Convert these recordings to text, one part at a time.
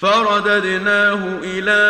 فرددناه إلى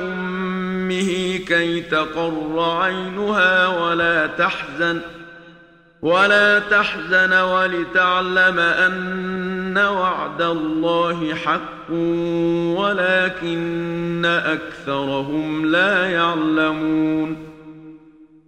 أمه كي تقر عينها ولا تحزن ولا تحزن ولتعلم أن وعد الله حق ولكن أكثرهم لا يعلمون.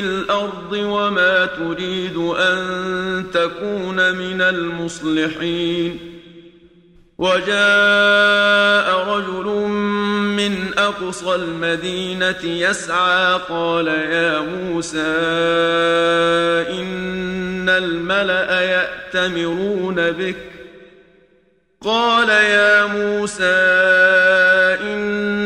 الأرض وما تريد أن تكون من المصلحين. وجاء رجل من أقصى المدينة يسعى قال يا موسى إن الملأ يأتمرون بك. قال يا موسى إن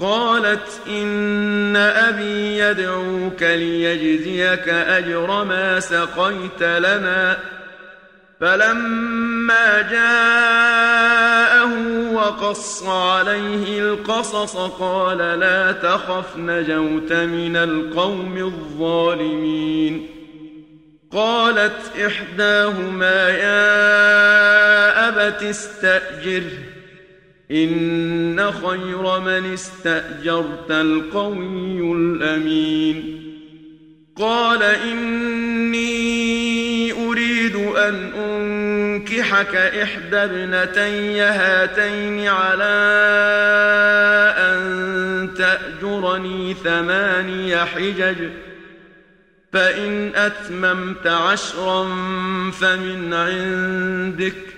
قالت إن أبي يدعوك ليجزيك أجر ما سقيت لنا. فلما جاءه وقص عليه القصص قال لا تخف نجوت من القوم الظالمين. قالت إحداهما يا أبت استاجره ان خير من استأجرت القوي الأمين قال إني أريد أن أنكحك إحدى ابنتي هاتين على أن تأجرني ثماني حجج فإن أتممت عشرا فمن عندك